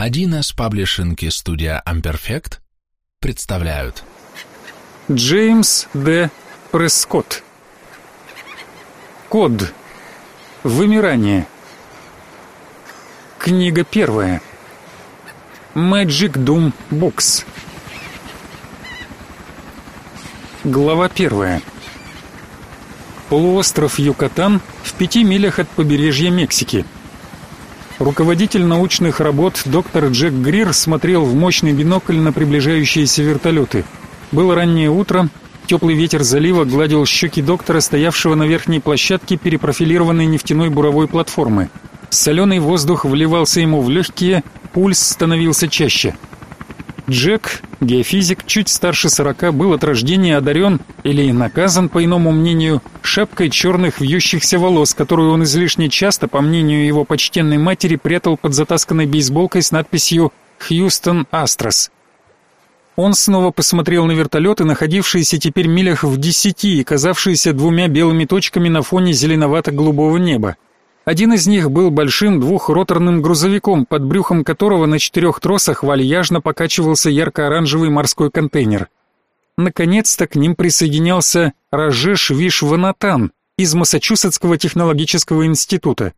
1С паблишинг и студия Amperfect представляют. Джеймс Д. Прескотт. Код. Вымирание. Книга первая. Magic Doom Books Глава первая. Полуостров Юкатан в пяти милях от побережья Мексики – Руководитель научных работ доктор Джек Грир смотрел в мощный бинокль на приближающиеся вертолеты. Было раннее утро, теплый ветер залива гладил щеки доктора, стоявшего на верхней площадке перепрофилированной нефтяной буровой платформы. Соленый воздух вливался ему в легкие, пульс становился чаще – Джек, геофизик, чуть старше сорока, был от рождения одарен или наказан, по иному мнению, шапкой черных вьющихся волос, которую он излишне часто, по мнению его почтенной матери, прятал под затасканной бейсболкой с надписью «Хьюстон Астрос». Он снова посмотрел на вертолеты, находившиеся теперь милях в десяти и казавшиеся двумя белыми точками на фоне зеленовато-голубого неба. Один из них был большим двухроторным грузовиком, под брюхом которого на четырех тросах вальяжно покачивался ярко-оранжевый морской контейнер. Наконец-то к ним присоединялся Раджеш Вишванатан из Массачусетского технологического института.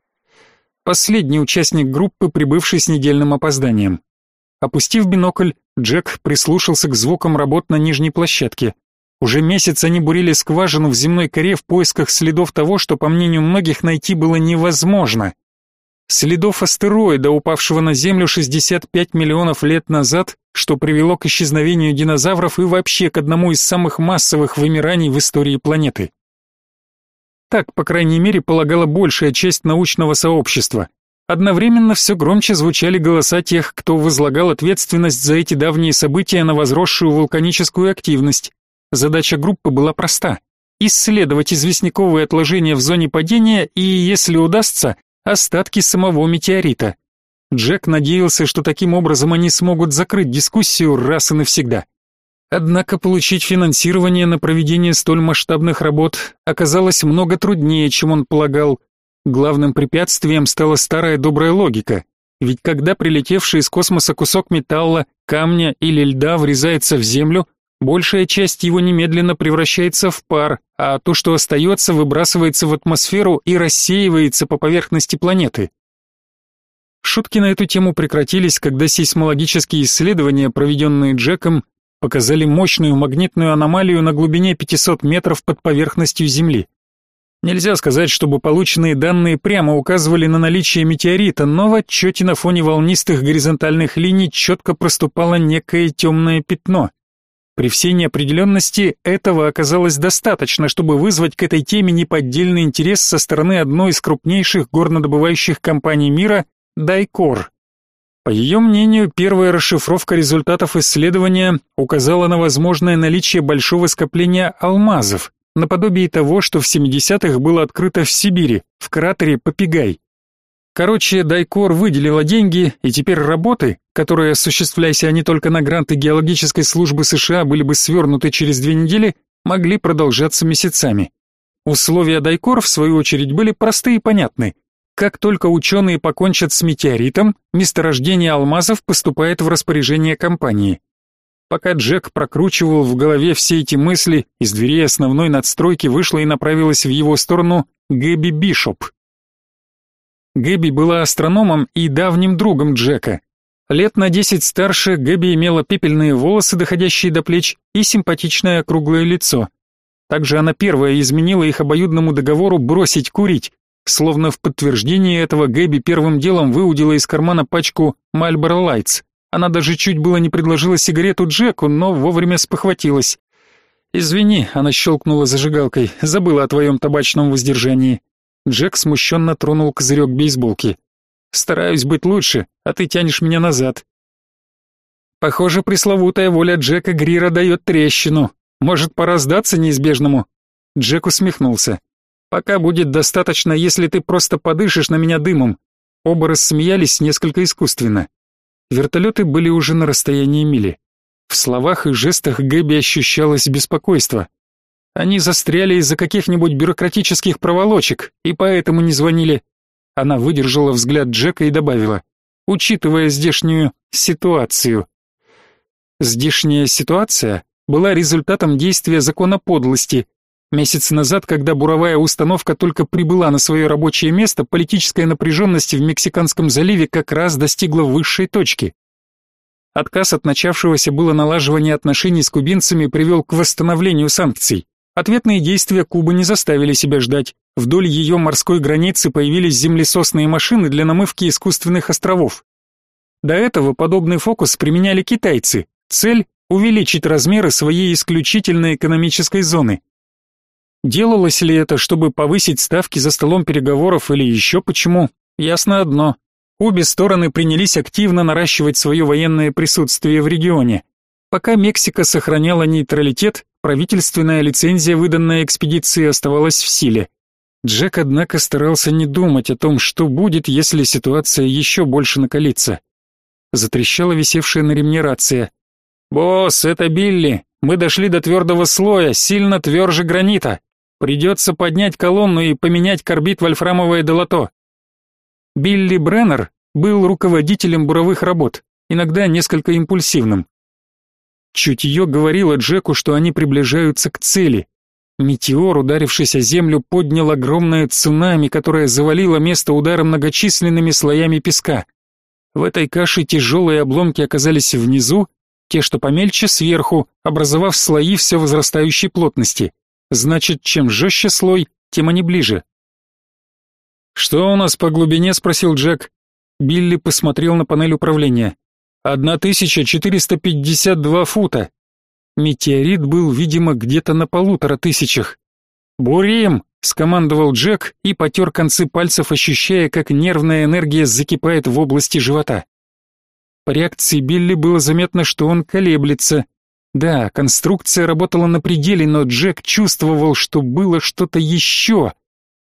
Последний участник группы, прибывший с недельным опозданием. Опустив бинокль, Джек прислушался к звукам работ на нижней площадке. Уже месяц они бурили скважину в земной коре в поисках следов того, что, по мнению многих, найти было невозможно. Следов астероида, упавшего на Землю 65 миллионов лет назад, что привело к исчезновению динозавров и вообще к одному из самых массовых вымираний в истории планеты. Так, по крайней мере, полагала большая часть научного сообщества. Одновременно все громче звучали голоса тех, кто возлагал ответственность за эти давние события на возросшую вулканическую активность, Задача группы была проста – исследовать известняковые отложения в зоне падения и, если удастся, остатки самого метеорита. Джек надеялся, что таким образом они смогут закрыть дискуссию раз и навсегда. Однако получить финансирование на проведение столь масштабных работ оказалось много труднее, чем он полагал. Главным препятствием стала старая добрая логика. Ведь когда прилетевший из космоса кусок металла, камня или льда врезается в Землю, Большая часть его немедленно превращается в пар, а то, что остается, выбрасывается в атмосферу и рассеивается по поверхности планеты. Шутки на эту тему прекратились, когда сейсмологические исследования, проведенные Джеком, показали мощную магнитную аномалию на глубине 500 метров под поверхностью Земли. Нельзя сказать, чтобы полученные данные прямо указывали на наличие метеорита, но в отчете на фоне волнистых горизонтальных линий четко проступало некое темное пятно – при всей неопределенности этого оказалось достаточно, чтобы вызвать к этой теме неподдельный интерес со стороны одной из крупнейших горнодобывающих компаний мира – Дайкор. По ее мнению, первая расшифровка результатов исследования указала на возможное наличие большого скопления алмазов, наподобие того, что в 70-х было открыто в Сибири, в кратере Попигай. Короче, Дайкор выделила деньги, и теперь работы, которые, осуществляясь они только на гранты геологической службы США, были бы свернуты через две недели, могли продолжаться месяцами. Условия Дайкор, в свою очередь, были просты и понятны. Как только ученые покончат с метеоритом, месторождение алмазов поступает в распоряжение компании. Пока Джек прокручивал в голове все эти мысли, из дверей основной надстройки вышла и направилась в его сторону Гэби Бишоп, Гэби была астрономом и давним другом Джека. Лет на десять старше Гэби имела пепельные волосы, доходящие до плеч, и симпатичное круглое лицо. Также она первая изменила их обоюдному договору бросить курить. Словно в подтверждение этого Гэби первым делом выудила из кармана пачку Marlboro Lights. Она даже чуть было не предложила сигарету Джеку, но вовремя спохватилась. «Извини», — она щелкнула зажигалкой, — «забыла о твоем табачном воздержании». Джек смущенно тронул козырек бейсболки. «Стараюсь быть лучше, а ты тянешь меня назад». Похоже, пресловутая воля Джека Грира дает трещину. Может, пора сдаться неизбежному? Джек усмехнулся. Пока будет достаточно, если ты просто подышишь на меня дымом. Оба рассмеялись несколько искусственно. Вертолеты были уже на расстоянии мили. В словах и жестах Гэби ощущалось беспокойство. Они застряли из-за каких-нибудь бюрократических проволочек и поэтому не звонили. Она выдержала взгляд Джека и добавила: учитывая здешнюю ситуацию. Здешняя ситуация была результатом действия закона подлости. Месяц назад, когда буровая установка только прибыла на свое рабочее место, политическая напряженность в Мексиканском заливе как раз достигла высшей точки. Отказ от начавшегося было налаживания отношений с кубинцами привел к восстановлению санкций. Ответные действия Кубы не заставили себя ждать. Вдоль ее морской границы появились землесосные машины для намывки искусственных островов. До этого подобный фокус применяли китайцы. Цель – увеличить размеры своей исключительной экономической зоны. Делалось ли это, чтобы повысить ставки за столом переговоров или еще почему? Ясно одно. Обе стороны принялись активно наращивать свое военное присутствие в регионе. Пока Мексика сохраняла нейтралитет, правительственная лицензия, выданная экспедиции, оставалась в силе. Джек, однако, старался не думать о том, что будет, если ситуация еще больше накалится. Затрещала висевшая на ремне рация. «Босс, это Билли. Мы дошли до твердого слоя, сильно тверже гранита. Придется поднять колонну и поменять карбид вольфрамовое долото». Билли Бреннер был руководителем буровых работ, иногда несколько импульсивным. Чутье говорило Джеку, что они приближаются к цели. Метеор, ударившись о землю, поднял огромное цунами, которое завалило место удара многочисленными слоями песка. В этой каше тяжелые обломки оказались внизу, те, что помельче, сверху, образовав слои все возрастающей плотности. Значит, чем жестче слой, тем они ближе. «Что у нас по глубине?» — спросил Джек. Билли посмотрел на панель управления. Одна тысяча четыреста пятьдесят два фута. Метеорит был, видимо, где-то на полутора тысячах. «Бурим!» — скомандовал Джек и потер концы пальцев, ощущая, как нервная энергия закипает в области живота. По реакции Билли было заметно, что он колеблется. Да, конструкция работала на пределе, но Джек чувствовал, что было что-то еще.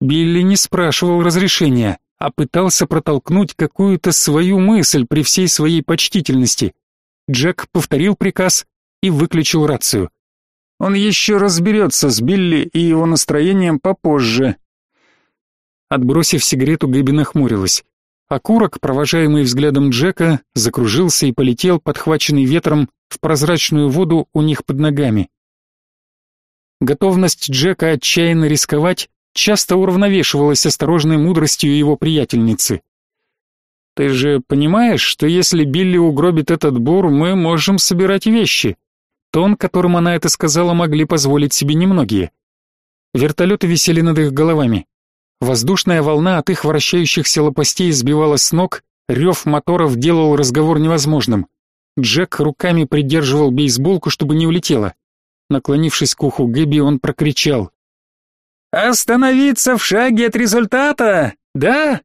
Билли не спрашивал разрешения а пытался протолкнуть какую-то свою мысль при всей своей почтительности. Джек повторил приказ и выключил рацию. Он еще разберется с Билли и его настроением попозже. Отбросив сигарету, Гэби нахмурилась. Окурок, провожаемый взглядом Джека, закружился и полетел, подхваченный ветром, в прозрачную воду у них под ногами. Готовность Джека отчаянно рисковать часто уравновешивалась осторожной мудростью его приятельницы. «Ты же понимаешь, что если Билли угробит этот бур, мы можем собирать вещи?» Тон, которым она это сказала, могли позволить себе немногие. Вертолеты висели над их головами. Воздушная волна от их вращающихся лопастей сбивала с ног, рев моторов делал разговор невозможным. Джек руками придерживал бейсболку, чтобы не улетела. Наклонившись к уху Гэби, он прокричал. Остановиться в шаге от результата, да?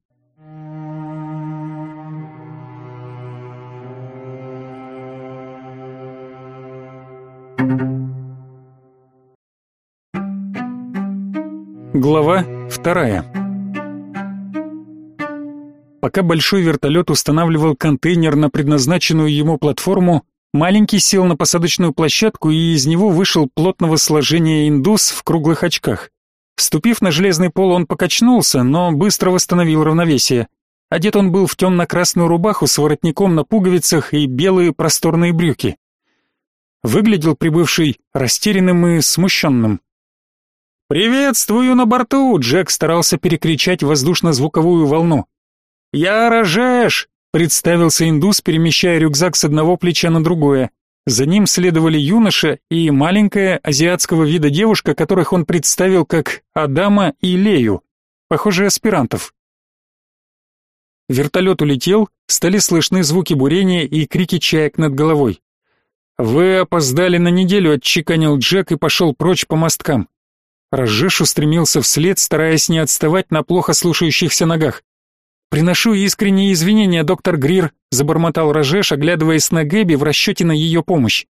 Глава вторая. Пока большой вертолет устанавливал контейнер на предназначенную ему платформу, маленький сел на посадочную площадку и из него вышел плотного сложения индус в круглых очках. Ступив на железный пол, он покачнулся, но быстро восстановил равновесие. Одет он был в темно-красную рубаху с воротником на пуговицах и белые просторные брюки. Выглядел прибывший растерянным и смущенным. «Приветствую на борту!» — Джек старался перекричать воздушно-звуковую волну. «Я Рожеш!» — представился индус, перемещая рюкзак с одного плеча на другое. За ним следовали юноша и маленькая азиатского вида девушка, которых он представил как Адама и Лею, похоже, аспирантов. Вертолет улетел, стали слышны звуки бурения и крики чаек над головой. «Вы опоздали на неделю», — отчеканил Джек и пошел прочь по мосткам. Рожеш устремился вслед, стараясь не отставать на плохо слушающихся ногах. «Приношу искренние извинения, доктор Грир», — забормотал Рожеш, оглядываясь на Гэби в расчете на ее помощь.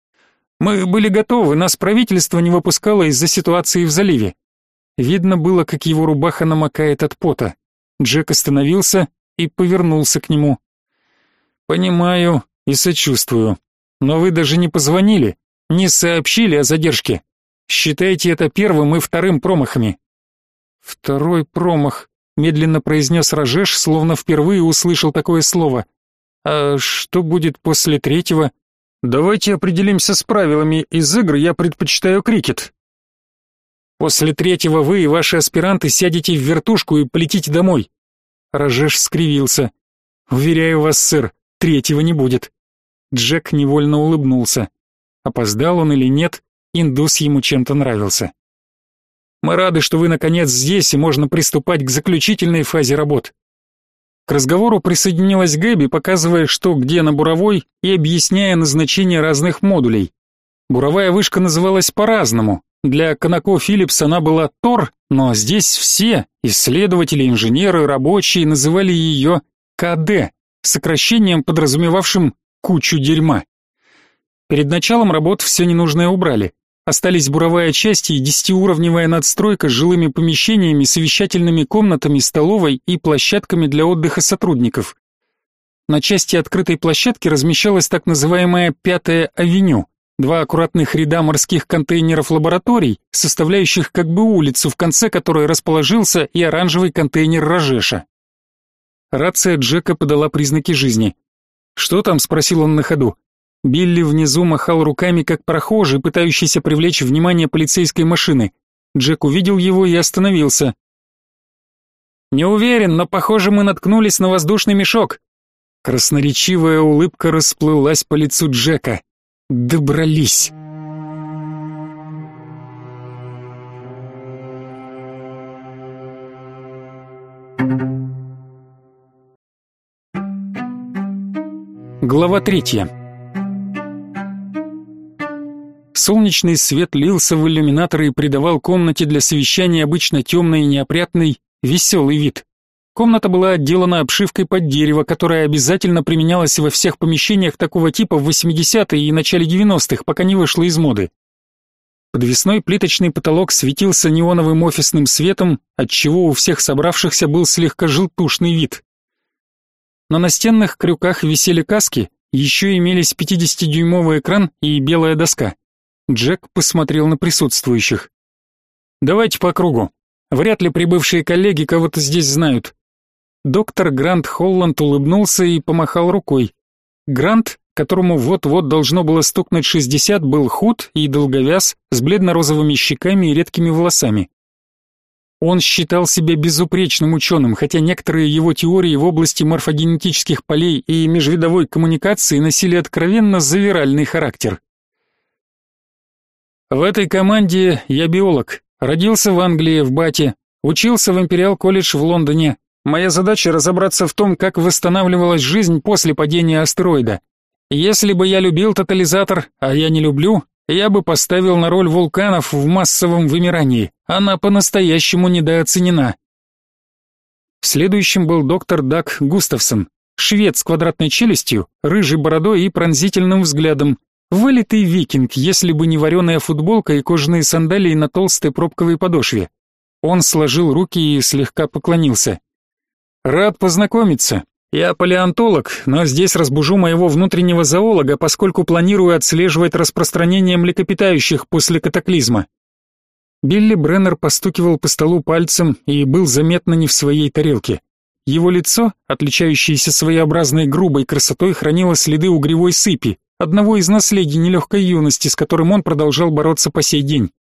«Мы были готовы, нас правительство не выпускало из-за ситуации в заливе». Видно было, как его рубаха намокает от пота. Джек остановился и повернулся к нему. «Понимаю и сочувствую. Но вы даже не позвонили, не сообщили о задержке. Считайте это первым и вторым промахами». «Второй промах», медленно произнес Рожеш, словно впервые услышал такое слово. А что будет после третьего? Давайте определимся с правилами. Из игр я предпочитаю крикет. После третьего вы и ваши аспиранты сядете в вертушку и полетите домой. Рожеш скривился. Уверяю вас, сэр, третьего не будет. Джек невольно улыбнулся. Опоздал он или нет, индус ему чем-то нравился. Мы рады, что вы наконец здесь и можно приступать к заключительной фазе работ. К разговору присоединилась Гэби, показывая, что где на буровой и объясняя назначение разных модулей. Буровая вышка называлась по-разному. Для Конако Филлипс она была Тор, но здесь все, исследователи, инженеры, рабочие, называли ее КД, сокращением, подразумевавшим кучу дерьма. Перед началом работ все ненужное убрали. Остались буровая часть и десятиуровневая надстройка с жилыми помещениями, совещательными комнатами, столовой и площадками для отдыха сотрудников. На части открытой площадки размещалась так называемая «пятая авеню», два аккуратных ряда морских контейнеров лабораторий, составляющих как бы улицу, в конце которой расположился и оранжевый контейнер Рожеша. Рация Джека подала признаки жизни. «Что там?» — спросил он на ходу. Билли внизу махал руками, как прохожий, пытающийся привлечь внимание полицейской машины. Джек увидел его и остановился. «Не уверен, но, похоже, мы наткнулись на воздушный мешок». Красноречивая улыбка расплылась по лицу Джека. «Добрались!» Глава третья. Солнечный свет лился в иллюминаторы и придавал комнате для совещаний обычно темный и неопрятный, веселый вид. Комната была отделана обшивкой под дерево, которая обязательно применялась во всех помещениях такого типа в 80-е и начале 90-х, пока не вышла из моды. Подвесной плиточный потолок светился неоновым офисным светом, отчего у всех собравшихся был слегка желтушный вид. На настенных крюках висели каски, еще имелись 50-дюймовый экран и белая доска. Джек посмотрел на присутствующих. «Давайте по кругу. Вряд ли прибывшие коллеги кого-то здесь знают». Доктор Грант Холланд улыбнулся и помахал рукой. Грант, которому вот-вот должно было стукнуть 60, был худ и долговяз, с бледно-розовыми щеками и редкими волосами. Он считал себя безупречным ученым, хотя некоторые его теории в области морфогенетических полей и межвидовой коммуникации носили откровенно завиральный характер. В этой команде я биолог. Родился в Англии, в Бате. Учился в Империал колледж в Лондоне. Моя задача разобраться в том, как восстанавливалась жизнь после падения астероида. Если бы я любил тотализатор, а я не люблю, я бы поставил на роль вулканов в массовом вымирании. Она по-настоящему недооценена. Следующим был доктор Даг Густавсон, швед с квадратной челюстью, рыжей бородой и пронзительным взглядом, Вылитый викинг, если бы не вареная футболка и кожаные сандалии на толстой пробковой подошве. Он сложил руки и слегка поклонился. «Рад познакомиться. Я палеонтолог, но здесь разбужу моего внутреннего зоолога, поскольку планирую отслеживать распространение млекопитающих после катаклизма». Билли Бреннер постукивал по столу пальцем и был заметно не в своей тарелке. Его лицо, отличающееся своеобразной грубой красотой, хранило следы угревой сыпи, одного из наследий нелегкой юности, с которым он продолжал бороться по сей день.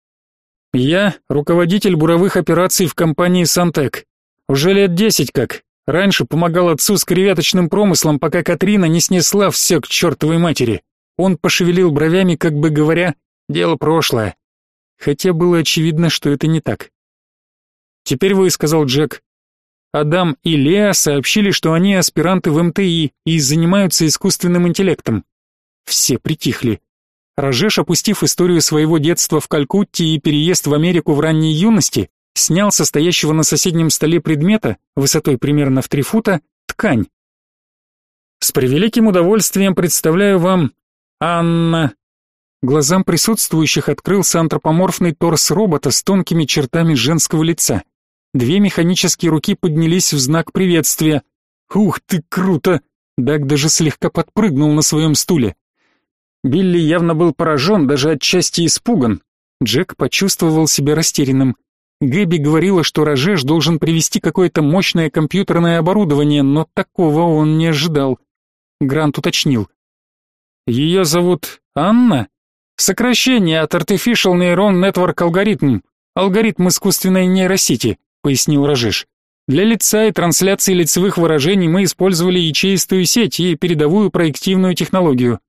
Я руководитель буровых операций в компании Сантек. Уже лет десять как. Раньше помогал отцу с креветочным промыслом, пока Катрина не снесла все к чертовой матери. Он пошевелил бровями, как бы говоря, дело прошлое. Хотя было очевидно, что это не так. «Теперь вы», — сказал Джек. Адам и Леа сообщили, что они аспиранты в МТИ и занимаются искусственным интеллектом. Все притихли. Рожеш, опустив историю своего детства в Калькутте и переезд в Америку в ранней юности, снял со стоящего на соседнем столе предмета, высотой примерно в три фута, ткань. «С превеликим удовольствием представляю вам Анна...» Глазам присутствующих открылся антропоморфный торс робота с тонкими чертами женского лица. Две механические руки поднялись в знак приветствия. «Ух ты, круто!» Даг даже слегка подпрыгнул на своем стуле. Билли явно был поражен, даже отчасти испуган. Джек почувствовал себя растерянным. Гэби говорила, что Рожеш должен привести какое-то мощное компьютерное оборудование, но такого он не ожидал. Грант уточнил. Ее зовут Анна? Сокращение от Artificial Neuron Network Algorithm, алгоритм искусственной нейросети, пояснил Рожеш. Для лица и трансляции лицевых выражений мы использовали ячеистую сеть и передовую проективную технологию.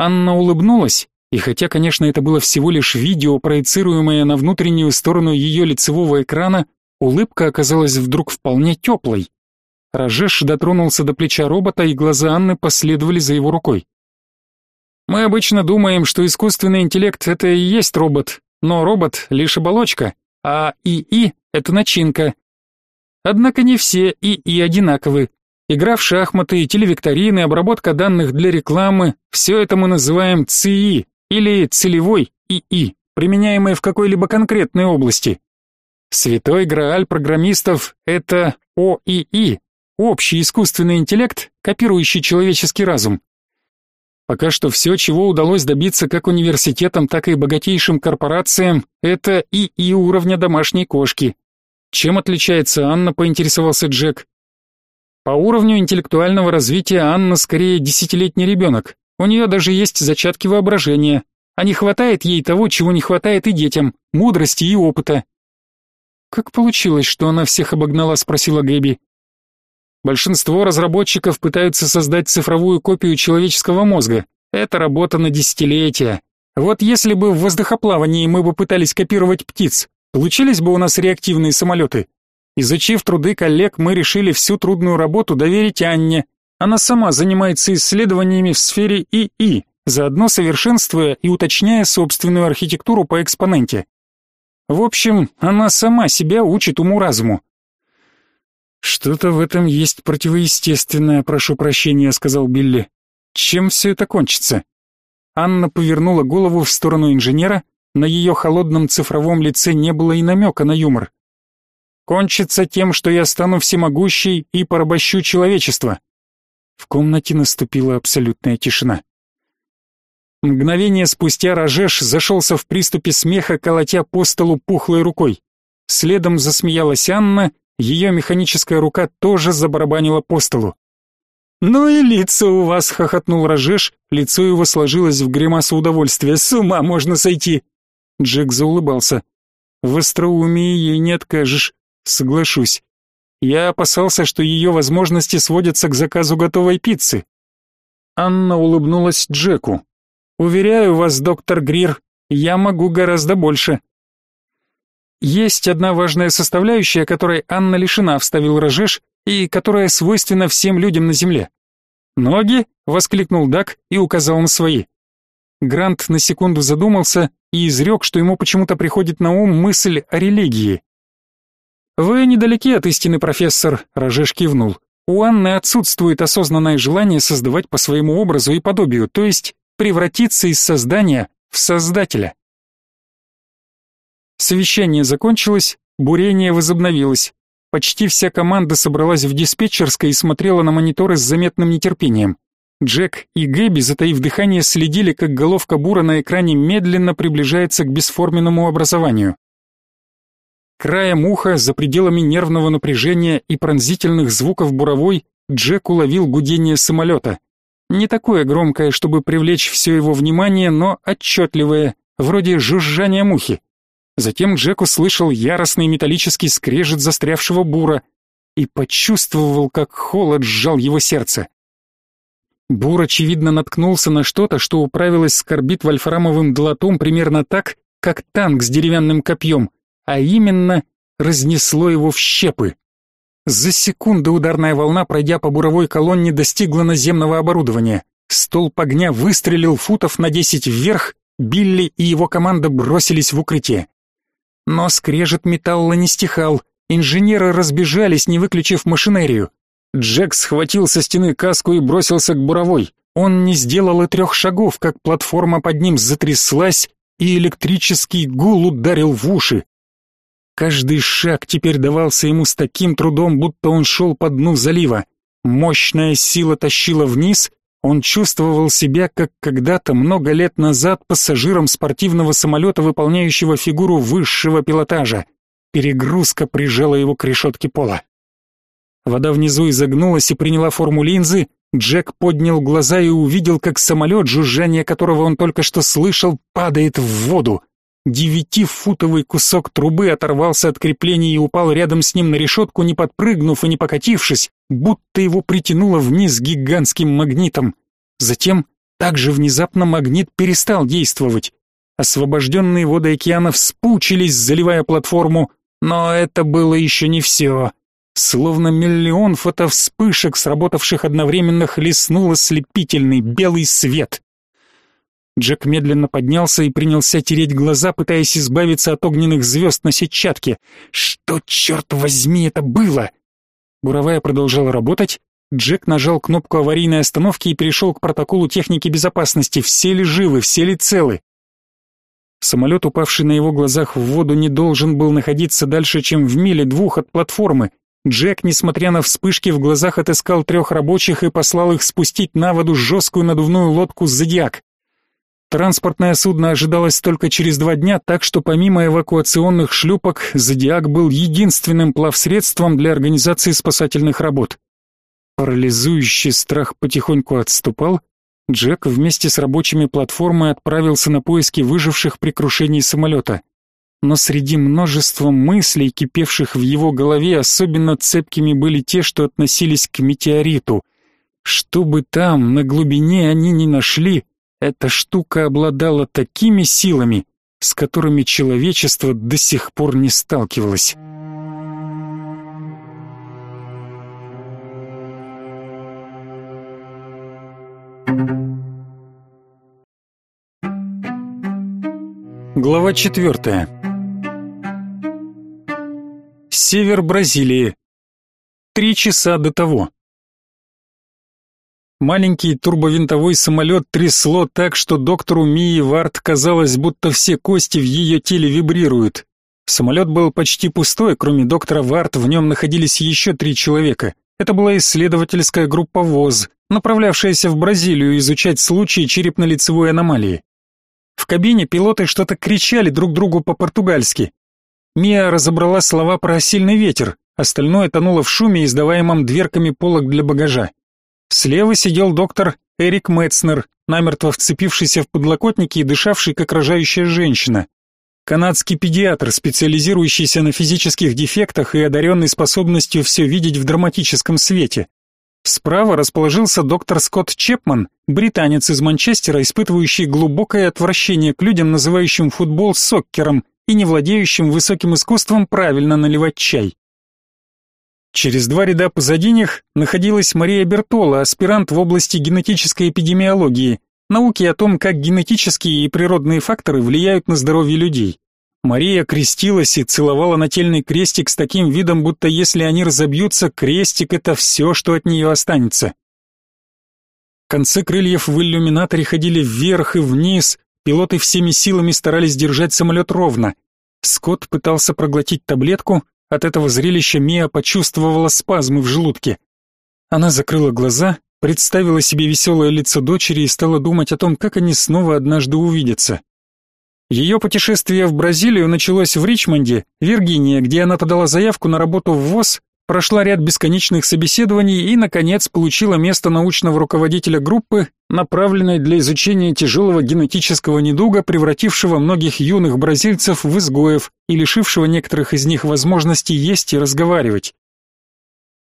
Анна улыбнулась, и хотя, конечно, это было всего лишь видео, проецируемое на внутреннюю сторону ее лицевого экрана, улыбка оказалась вдруг вполне теплой. Рожеш дотронулся до плеча робота, и глаза Анны последовали за его рукой. Мы обычно думаем, что искусственный интеллект это и есть робот, но робот лишь оболочка, а ИИ это начинка. Однако не все ИИ одинаковы. Игра в шахматы, телевикторины, обработка данных для рекламы все это мы называем ЦИИ или целевой ИИ, применяемый в какой-либо конкретной области. Святой Грааль программистов это ОИИ, общий искусственный интеллект, копирующий человеческий разум. Пока что все, чего удалось добиться как университетам, так и богатейшим корпорациям, это ИИ уровня домашней кошки. Чем отличается Анна, поинтересовался Джек. По уровню интеллектуального развития Анна скорее десятилетний ребенок. У нее даже есть зачатки воображения. А не хватает ей того, чего не хватает и детям, мудрости и опыта. Как получилось, что она всех обогнала, спросила Гэби. Большинство разработчиков пытаются создать цифровую копию человеческого мозга. Это работа на десятилетия. Вот если бы в воздухоплавании мы бы пытались копировать птиц, получились бы у нас реактивные самолеты. Изучив труды коллег, мы решили всю трудную работу доверить Анне. Она сама занимается исследованиями в сфере ИИ, заодно совершенствуя и уточняя собственную архитектуру по экспоненте. В общем, она сама себя учит уму-разуму. «Что-то в этом есть противоестественное, прошу прощения», — сказал Билли. «Чем все это кончится?» Анна повернула голову в сторону инженера, на ее холодном цифровом лице не было и намека на юмор. «Кончится тем, что я стану всемогущей и порабощу человечество». В комнате наступила абсолютная тишина. Мгновение спустя Рожеш зашелся в приступе смеха, колотя по столу пухлой рукой. Следом засмеялась Анна, ее механическая рука тоже забарабанила по столу. «Ну и лицо у вас!» — хохотнул Рожеш, лицо его сложилось в гримасу удовольствия. «С ума можно сойти!» Джек заулыбался. «В остроумии ей не откажешь, соглашусь. Я опасался, что ее возможности сводятся к заказу готовой пиццы». Анна улыбнулась Джеку. «Уверяю вас, доктор Грир, я могу гораздо больше. Есть одна важная составляющая, которой Анна лишена, вставил Рожеш, и которая свойственна всем людям на Земле. «Ноги?» — воскликнул Дак и указал на свои. Грант на секунду задумался и изрек, что ему почему-то приходит на ум мысль о религии. «Вы недалеки от истины, профессор», — Рожеш кивнул. «У Анны отсутствует осознанное желание создавать по своему образу и подобию, то есть превратиться из создания в создателя». Совещание закончилось, бурение возобновилось. Почти вся команда собралась в диспетчерской и смотрела на мониторы с заметным нетерпением. Джек и Гэби, затаив дыхание, следили, как головка бура на экране медленно приближается к бесформенному образованию. Краем уха, за пределами нервного напряжения и пронзительных звуков буровой, Джек уловил гудение самолета. Не такое громкое, чтобы привлечь все его внимание, но отчетливое, вроде жужжания мухи. Затем Джек услышал яростный металлический скрежет застрявшего бура и почувствовал, как холод сжал его сердце. Бур, очевидно, наткнулся на что-то, что управилось с корбит вольфрамовым долотом примерно так, как танк с деревянным копьем, а именно разнесло его в щепы. За секунду ударная волна, пройдя по буровой колонне, достигла наземного оборудования. Столб огня выстрелил футов на десять вверх, Билли и его команда бросились в укрытие. Но скрежет металла не стихал, инженеры разбежались, не выключив машинерию. Джек схватил со стены каску и бросился к буровой. Он не сделал и трех шагов, как платформа под ним затряслась, и электрический гул ударил в уши. Каждый шаг теперь давался ему с таким трудом, будто он шел по дну залива. Мощная сила тащила вниз, он чувствовал себя, как когда-то много лет назад пассажиром спортивного самолета, выполняющего фигуру высшего пилотажа. Перегрузка прижала его к решетке пола. Вода внизу изогнулась и приняла форму линзы, Джек поднял глаза и увидел, как самолет, жужжание которого он только что слышал, падает в воду. Девятифутовый кусок трубы оторвался от крепления и упал рядом с ним на решетку, не подпрыгнув и не покатившись, будто его притянуло вниз гигантским магнитом. Затем также внезапно магнит перестал действовать. Освобожденные воды океана вспучились, заливая платформу, но это было еще не все. Словно миллион фотовспышек, сработавших одновременно, хлестнул ослепительный белый свет. Джек медленно поднялся и принялся тереть глаза, пытаясь избавиться от огненных звезд на сетчатке. Что, черт возьми, это было? Буровая продолжала работать. Джек нажал кнопку аварийной остановки и перешел к протоколу техники безопасности. Все ли живы, все ли целы? Самолет, упавший на его глазах в воду, не должен был находиться дальше, чем в миле двух от платформы. Джек, несмотря на вспышки в глазах, отыскал трех рабочих и послал их спустить на воду жесткую надувную лодку «Зодиак». Транспортное судно ожидалось только через два дня, так что помимо эвакуационных шлюпок, «Зодиак» был единственным плавсредством для организации спасательных работ. Парализующий страх потихоньку отступал, Джек вместе с рабочими платформы отправился на поиски выживших при крушении самолета но среди множества мыслей, кипевших в его голове, особенно цепкими были те, что относились к метеориту. Что бы там, на глубине они ни нашли, эта штука обладала такими силами, с которыми человечество до сих пор не сталкивалось. Глава четвертая Север Бразилии. Три часа до того. Маленький турбовинтовой самолет трясло так, что доктору Мии Варт казалось, будто все кости в ее теле вибрируют. Самолет был почти пустой, кроме доктора Варт в нем находились еще три человека. Это была исследовательская группа ВОЗ, направлявшаяся в Бразилию изучать случаи черепно-лицевой аномалии. В кабине пилоты что-то кричали друг другу по-португальски. Мия разобрала слова про сильный ветер, остальное тонуло в шуме, издаваемом дверками полок для багажа. Слева сидел доктор Эрик Метцнер, намертво вцепившийся в подлокотники и дышавший, как рожающая женщина. Канадский педиатр, специализирующийся на физических дефектах и одаренный способностью все видеть в драматическом свете. Справа расположился доктор Скотт Чепман, британец из Манчестера, испытывающий глубокое отвращение к людям, называющим футбол соккером и не владеющим высоким искусством правильно наливать чай. Через два ряда позади них находилась Мария Бертола, аспирант в области генетической эпидемиологии, науки о том, как генетические и природные факторы влияют на здоровье людей. Мария крестилась и целовала нательный крестик с таким видом, будто если они разобьются, крестик — это все, что от нее останется. Концы крыльев в иллюминаторе ходили вверх и вниз, Пилоты всеми силами старались держать самолет ровно. Скотт пытался проглотить таблетку, от этого зрелища Мия почувствовала спазмы в желудке. Она закрыла глаза, представила себе веселое лицо дочери и стала думать о том, как они снова однажды увидятся. Ее путешествие в Бразилию началось в Ричмонде, Виргиния, где она подала заявку на работу в ВОЗ прошла ряд бесконечных собеседований и, наконец, получила место научного руководителя группы, направленной для изучения тяжелого генетического недуга, превратившего многих юных бразильцев в изгоев и лишившего некоторых из них возможности есть и разговаривать.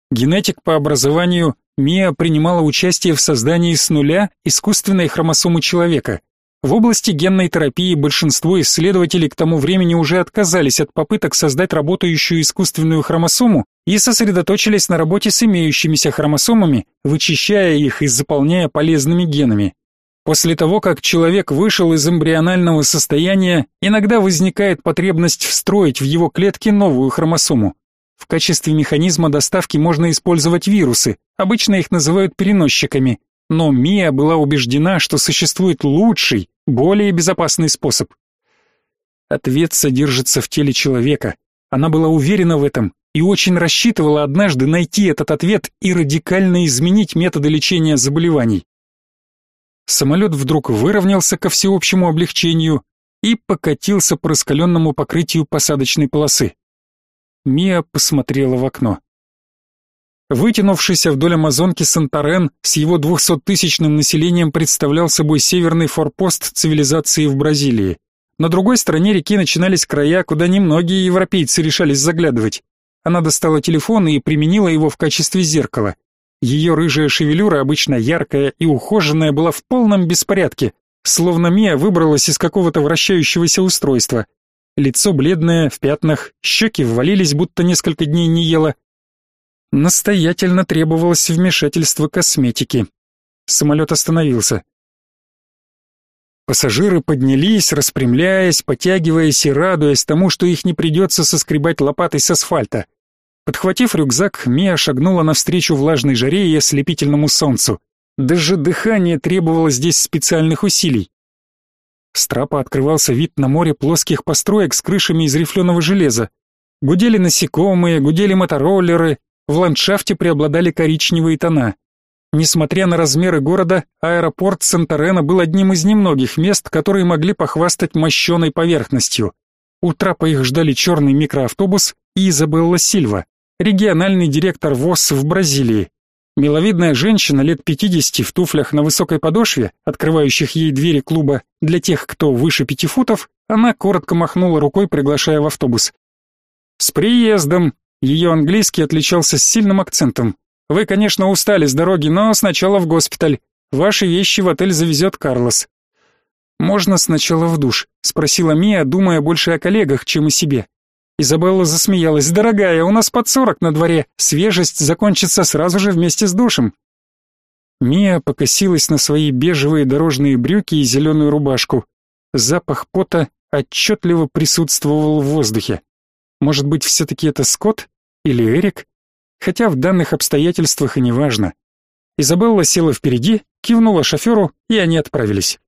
Генетик по образованию, Мия принимала участие в создании с нуля искусственной хромосомы человека – в области генной терапии большинство исследователей к тому времени уже отказались от попыток создать работающую искусственную хромосому и сосредоточились на работе с имеющимися хромосомами, вычищая их и заполняя полезными генами. После того, как человек вышел из эмбрионального состояния, иногда возникает потребность встроить в его клетки новую хромосому. В качестве механизма доставки можно использовать вирусы, обычно их называют переносчиками, но Мия была убеждена, что существует лучший, более безопасный способ. Ответ содержится в теле человека. Она была уверена в этом и очень рассчитывала однажды найти этот ответ и радикально изменить методы лечения заболеваний. Самолет вдруг выровнялся ко всеобщему облегчению и покатился по раскаленному покрытию посадочной полосы. Мия посмотрела в окно. Вытянувшийся вдоль Амазонки Санторен с его двухсоттысячным населением представлял собой северный форпост цивилизации в Бразилии. На другой стороне реки начинались края, куда немногие европейцы решались заглядывать. Она достала телефон и применила его в качестве зеркала. Ее рыжая шевелюра, обычно яркая и ухоженная, была в полном беспорядке, словно Мия выбралась из какого-то вращающегося устройства. Лицо бледное, в пятнах, щеки ввалились, будто несколько дней не ела. Настоятельно требовалось вмешательство косметики. Самолет остановился. Пассажиры поднялись, распрямляясь, потягиваясь и радуясь тому, что их не придется соскребать лопатой с асфальта. Подхватив рюкзак, Мия шагнула навстречу влажной жаре и ослепительному солнцу. Даже дыхание требовало здесь специальных усилий. С трапа открывался вид на море плоских построек с крышами из рифленого железа. Гудели насекомые, гудели мотороллеры, в ландшафте преобладали коричневые тона. Несмотря на размеры города, аэропорт Санторена был одним из немногих мест, которые могли похвастать мощеной поверхностью. У трапа их ждали черный микроавтобус и Изабелла Сильва региональный директор ВОЗ в Бразилии. Миловидная женщина лет 50 в туфлях на высокой подошве, открывающих ей двери клуба для тех, кто выше пяти футов, она коротко махнула рукой, приглашая в автобус. «С приездом!» Ее английский отличался сильным акцентом. «Вы, конечно, устали с дороги, но сначала в госпиталь. Ваши вещи в отель завезет Карлос». «Можно сначала в душ?» — спросила Мия, думая больше о коллегах, чем о себе. Изабелла засмеялась. «Дорогая, у нас под сорок на дворе. Свежесть закончится сразу же вместе с душем». Мия покосилась на свои бежевые дорожные брюки и зеленую рубашку. Запах пота отчетливо присутствовал в воздухе. Может быть, все-таки это Скотт или Эрик? Хотя в данных обстоятельствах и не важно. Изабелла села впереди, кивнула шоферу, и они отправились.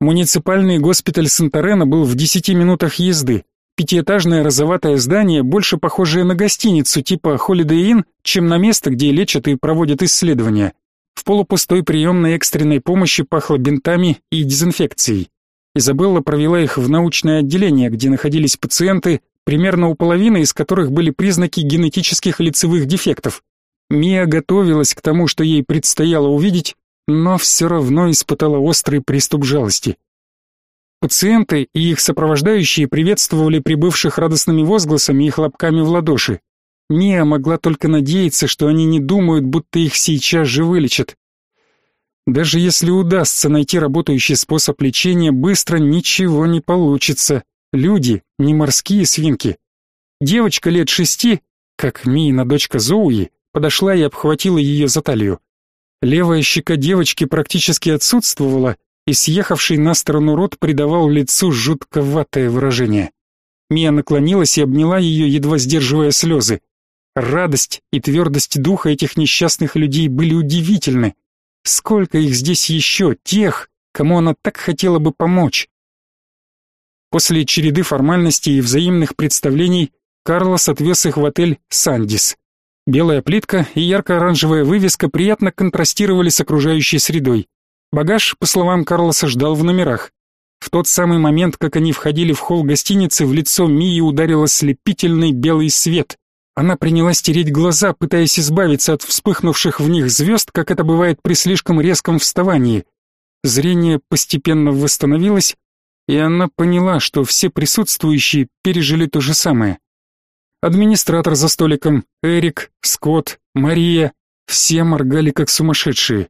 Муниципальный госпиталь Санторена был в десяти минутах езды. Пятиэтажное розоватое здание, больше похожее на гостиницу типа Holiday Inn, чем на место, где лечат и проводят исследования. В полупустой приемной экстренной помощи пахло бинтами и дезинфекцией. Изабелла провела их в научное отделение, где находились пациенты, примерно у половины из которых были признаки генетических лицевых дефектов. Мия готовилась к тому, что ей предстояло увидеть, но все равно испытала острый приступ жалости. Пациенты и их сопровождающие приветствовали прибывших радостными возгласами и хлопками в ладоши. Мия могла только надеяться, что они не думают, будто их сейчас же вылечат. Даже если удастся найти работающий способ лечения, быстро ничего не получится. Люди не морские свинки. Девочка лет шести, как Миина дочка Зоуи, подошла и обхватила ее за талию. Левая щека девочки практически отсутствовала, и съехавший на сторону рот придавал лицу жутковатое выражение. Мия наклонилась и обняла ее, едва сдерживая слезы. Радость и твердость духа этих несчастных людей были удивительны. Сколько их здесь еще, тех, кому она так хотела бы помочь. После череды формальностей и взаимных представлений Карлос отвез их в отель «Сандис». Белая плитка и ярко-оранжевая вывеска приятно контрастировали с окружающей средой. Багаж, по словам Карлоса, ждал в номерах. В тот самый момент, как они входили в холл гостиницы, в лицо Мии ударил ослепительный белый свет. Она принялась тереть глаза, пытаясь избавиться от вспыхнувших в них звезд, как это бывает при слишком резком вставании. Зрение постепенно восстановилось, и она поняла, что все присутствующие пережили то же самое. Администратор за столиком, Эрик, Скотт, Мария — все моргали как сумасшедшие.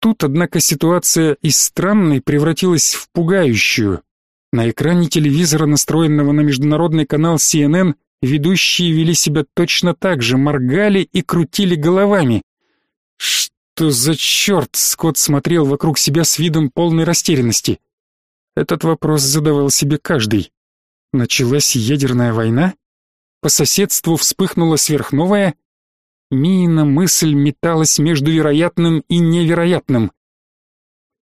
Тут, однако, ситуация из странной превратилась в пугающую. На экране телевизора, настроенного на международный канал CNN, ведущие вели себя точно так же, моргали и крутили головами. Что за черт? Скотт смотрел вокруг себя с видом полной растерянности. Этот вопрос задавал себе каждый. Началась ядерная война? По соседству вспыхнула сверхновая, Мина мысль металась между вероятным и невероятным.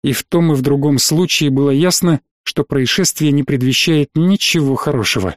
И в том и в другом случае было ясно, что происшествие не предвещает ничего хорошего.